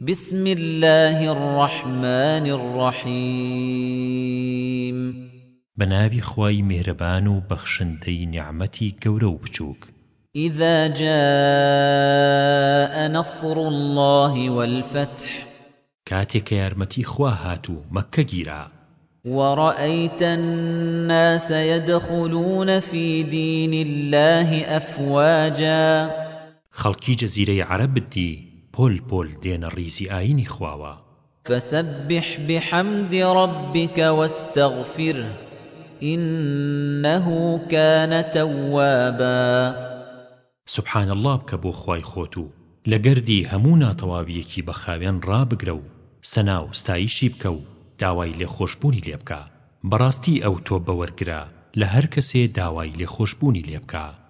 بسم الله الرحمن الرحيم بنابي خواي مهربان وبخشنتي نعمتي كورو بچوك إذا جاء نصر الله والفتح كاتك يارمتي خواهاتو مكة جيرا ورأيت الناس يدخلون في دين الله أفواجا خلقي جزيرة عرب الدين پۆل پۆل دێنە ڕیزی ئاینی خواوە فسبح بحمد ربك واستغفره إنه كان توابا سبحان الله بکە بۆ خوای خۆت و لە گەردی هەموو ناتەواویەکی بە خاوێن ڕابگرە و سەناو ستایشی بکە و داوای لێخۆشببوونی لێ بکە بەڕاستی ئەو تۆ بەوەرگرە لە هەر کەسێ داوای لێخۆشببوونی لێ بکە